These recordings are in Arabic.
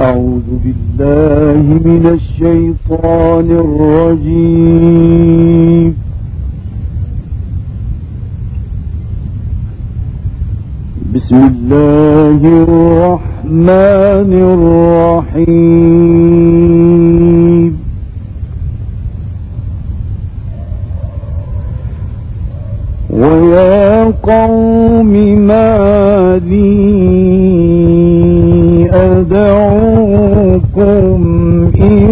أعوذ بالله من الشيطان الرجيم. بسم الله الرحمن الرحيم. ويا قوم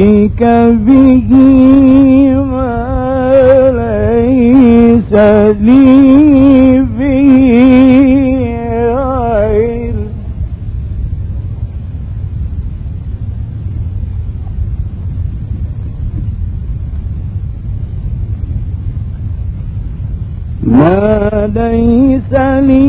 وأشرك به ما ليس لي به علم. ما ليس لي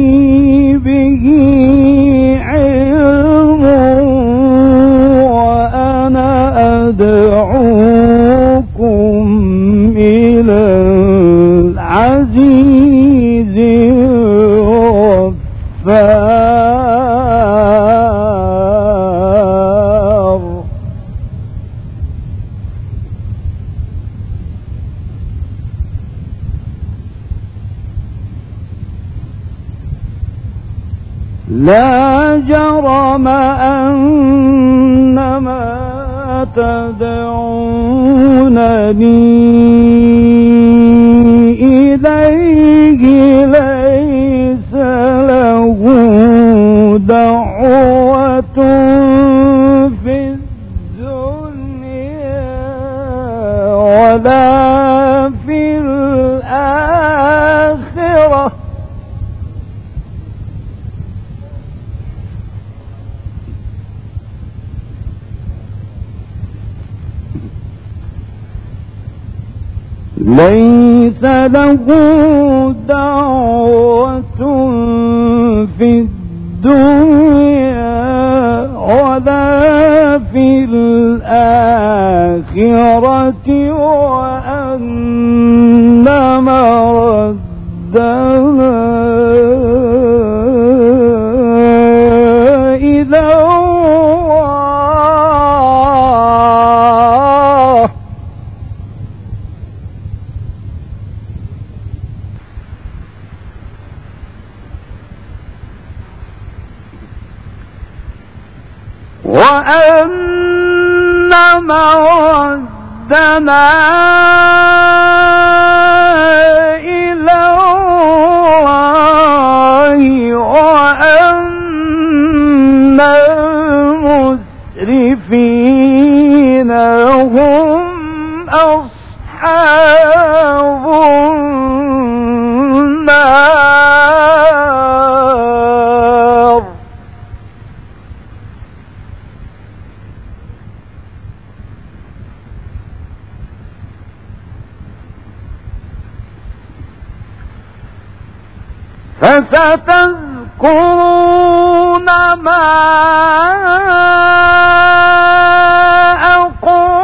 ليس له دعوة في الدنيا ولا في الآخرة وأن مردنا وأن مردنا إلى الله وأن المسرفين هم أصحاب فستذكرون ما أقول.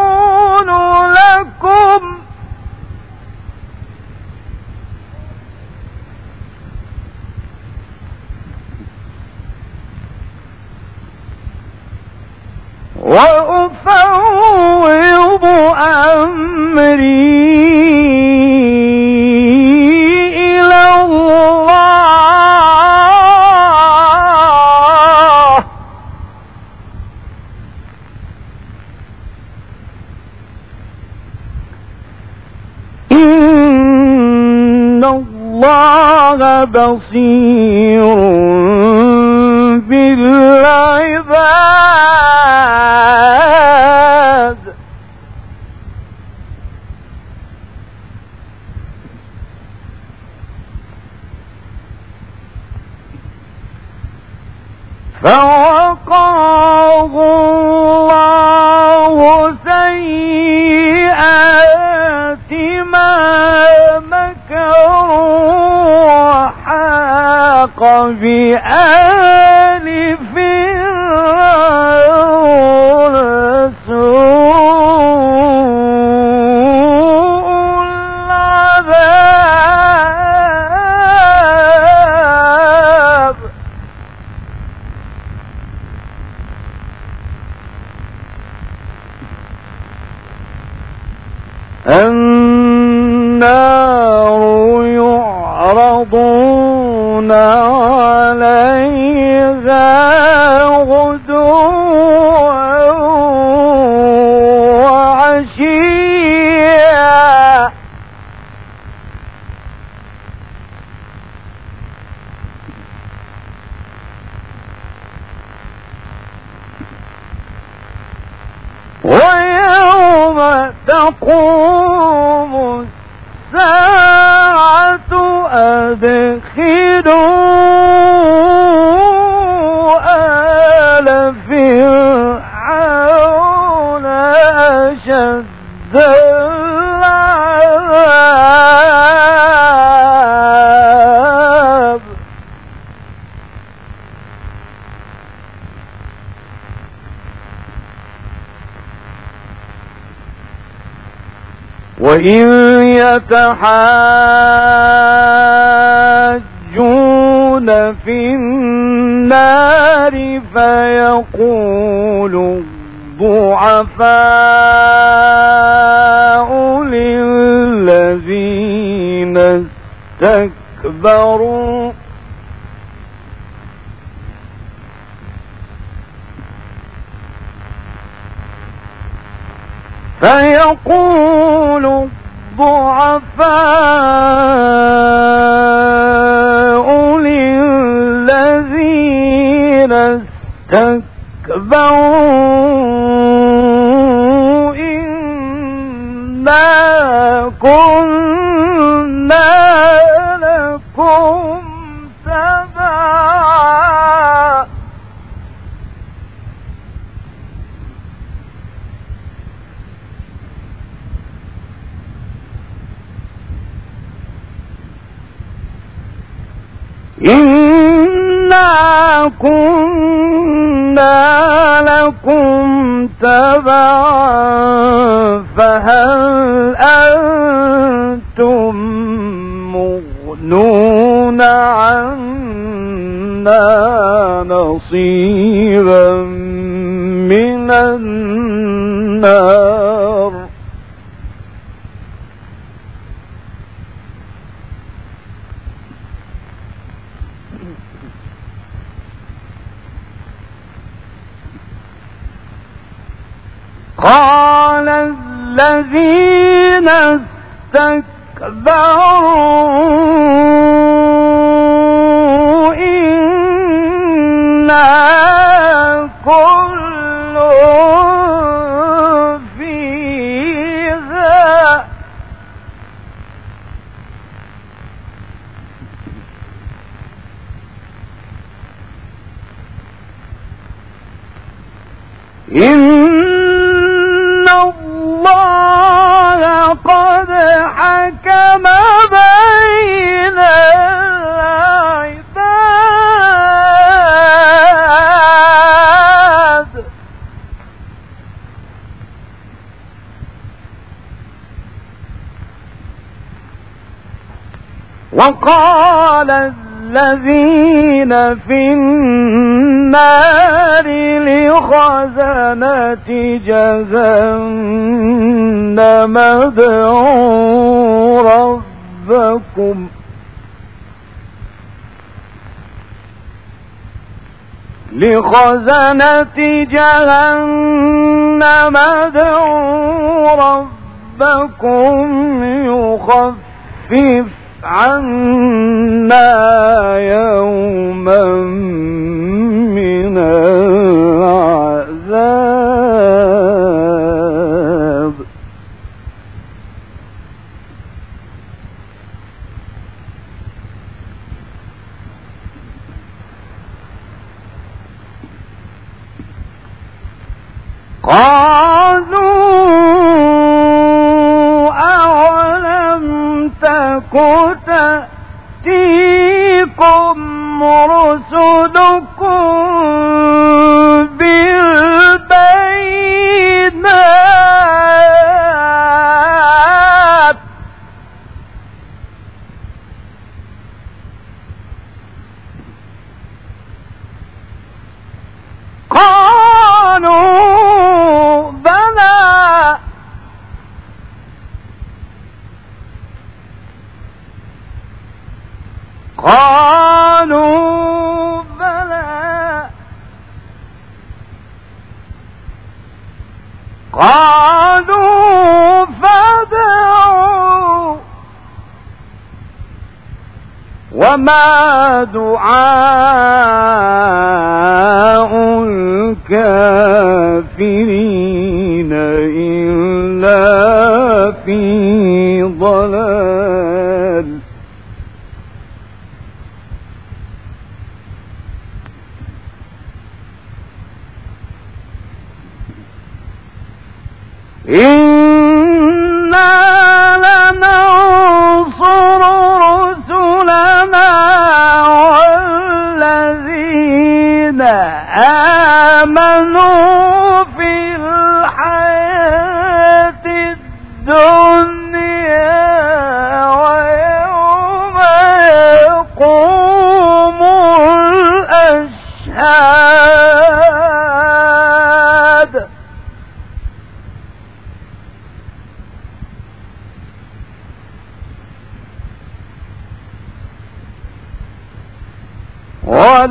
بصير بالعباد. فوقاه بآل فرعون وإن يتحاجون في النار فيقول الضعفاء للذين استكبروا فيقول الضعفاء للذين استكبروا إنا كنا تبعا قال الذين استكبروا إنا كل فيها إن وقال الذين في النار لخزنة جهنم ادعوا ربكم. لخزنة جهنم ادعوا ربكم يخفف عنا يوما من تأتيكم وما دعاء الكافرين إلا في ضلال في الحياة الدنيا.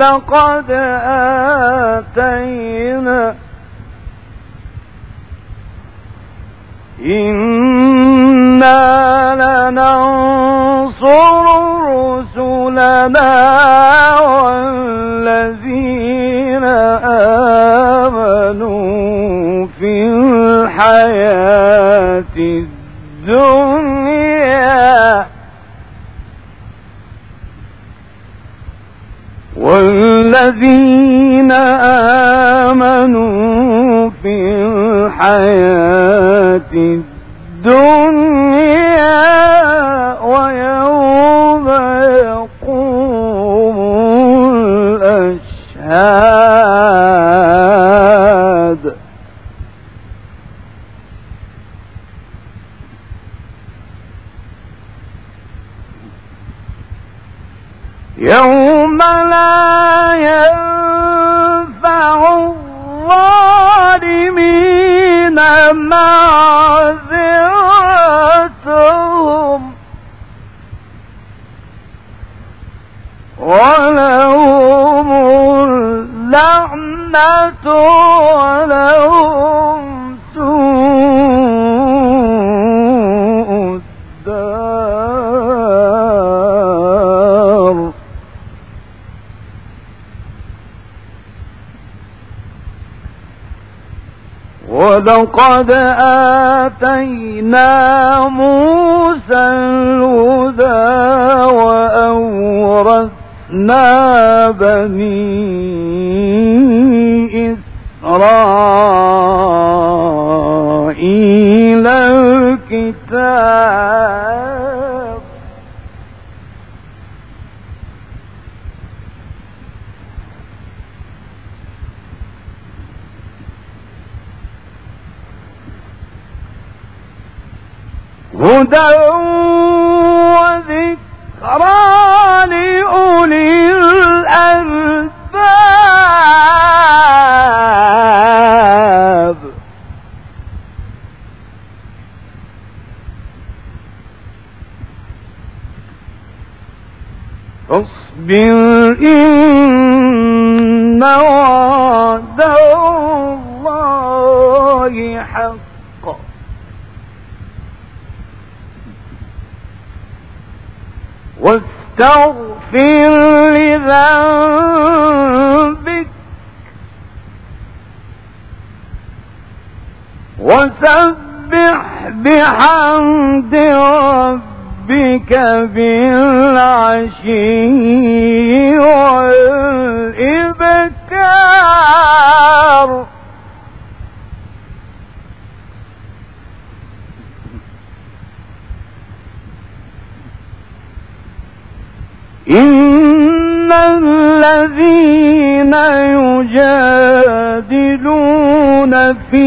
ولقد آتينا إنا لننصر رسلنا والذين آمنوا في الحياة الدنيا. والذين آمنوا في الحياة الدنيا ولهم اللعنة ولهم سوء الدار. ولقد آتينا موسى الهدى وأورثنا بني إسرائيل الكتاب هدى إن وعد الله حق. واستغفر لذنبك وسبح بحمد ربك ربك بالعشي والإبكار. إن الذين يجادلون في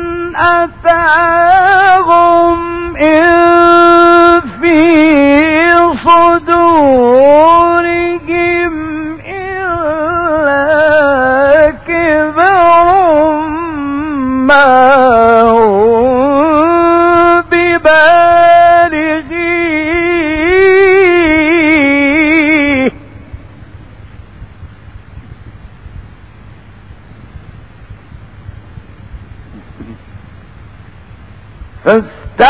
أتاهم إن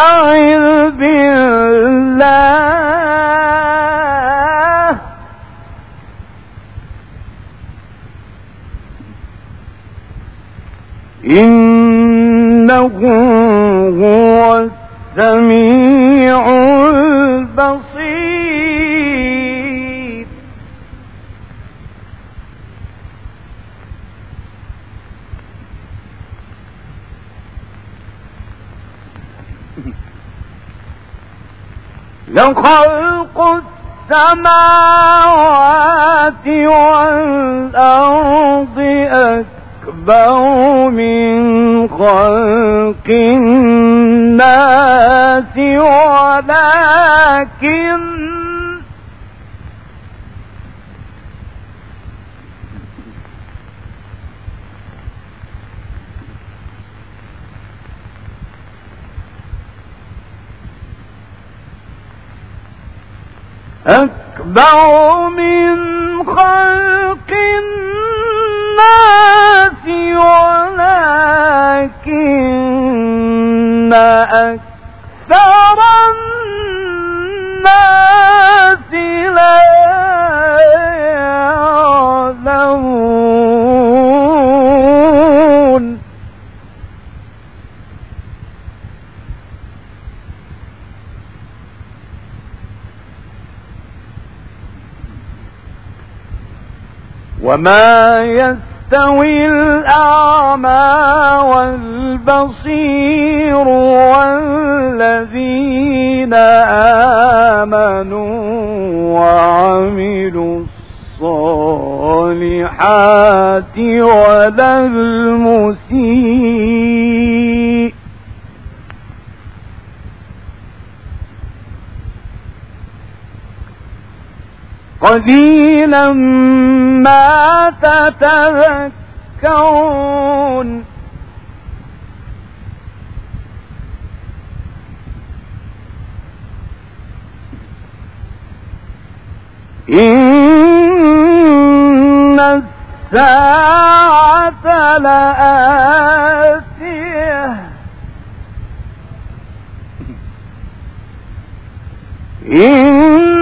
فاستعذ بالله. إنه هو السميع لخلق السماوات والأرض أكبر من خلق الناس ولكن أكبر من خلق الناس ولكن أكثر الناس وما يستوي الأعمى والبصير والذين آمنوا وعملوا الصالحات ولا المسيء قليلا ما تتذكرون. إن الساعة لآتية. إن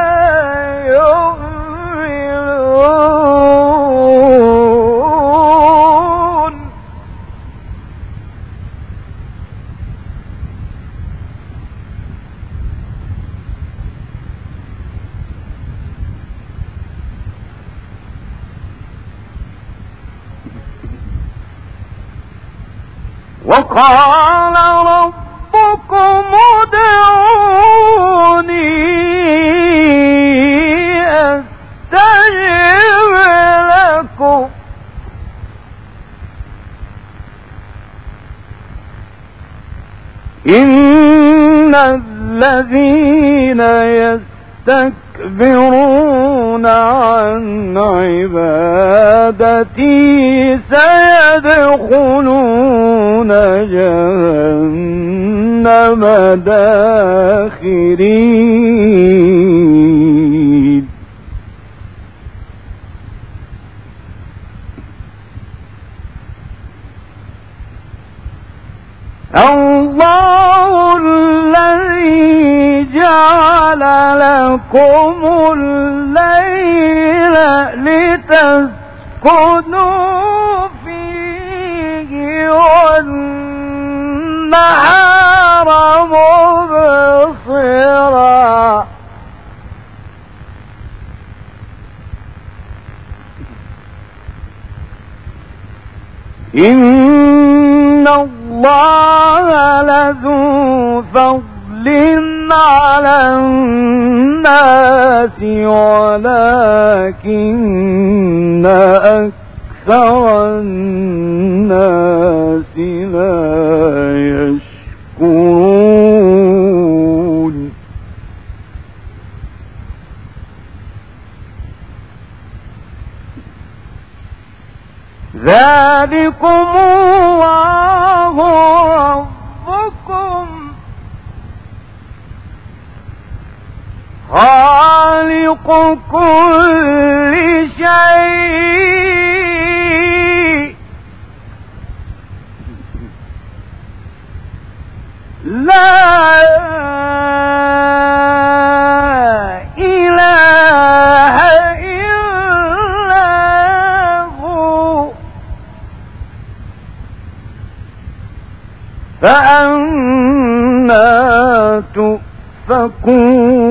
ربكم ادعوني لكم. إن الذين يستكبرون عن عبادتي سيدخلون جهنم داخرين. الله الذي جعل لكم الليل لتسكنوا فيه والنهار مبصرا. إن الله لذو فضل على الناس ولكن أكثر الناس لا يشكرون. ذلكم الله خالق كل شيء. لا إله إلا فأنا تؤفكون.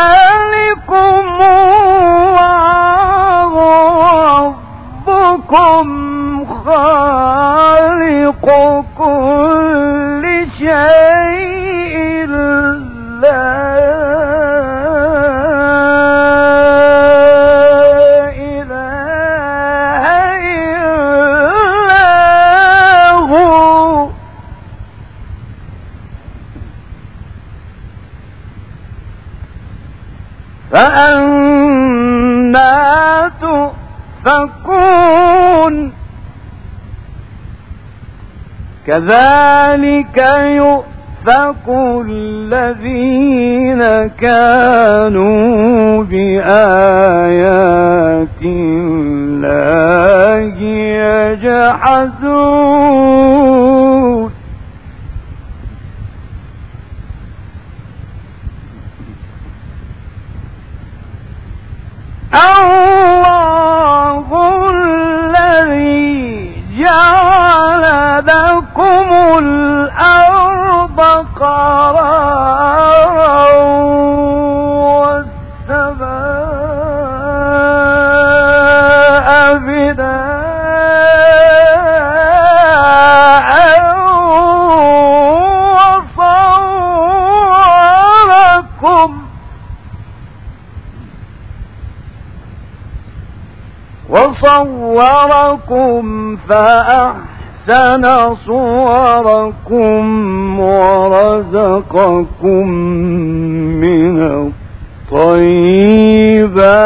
تؤفكون كذلك يؤفك الذين كانوا بآيات الله يجحدون. الله الأرض قرارا والسماء بناء وصوركم وصوركم فأحسن صوركم ورزقكم من الطيبات.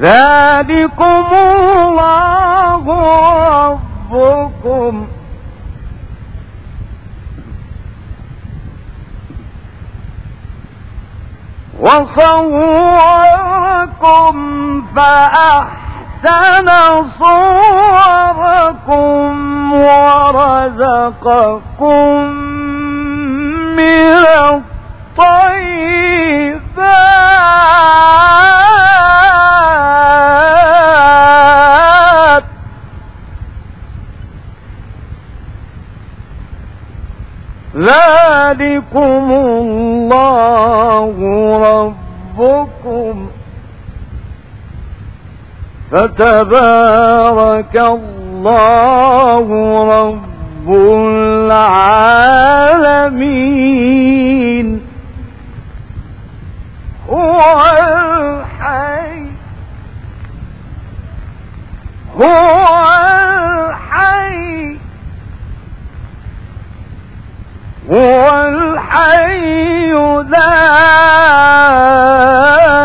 ذلكم الله ربكم. وصوركم فأحسن صوركم ورزقكم من الطيبات. لا ذلكم الله ربكم. فتبارك الله رب العالمين. هو الحي هو الحي الحي لا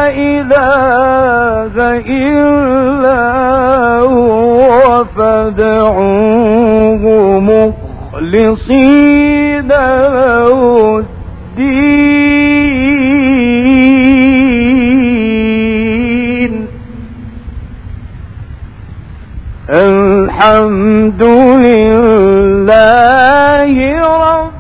إله إلا هو فادعوه مخلصين له الدين. الحمد لله رب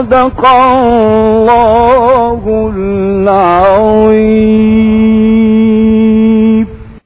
صدق الله العظيم.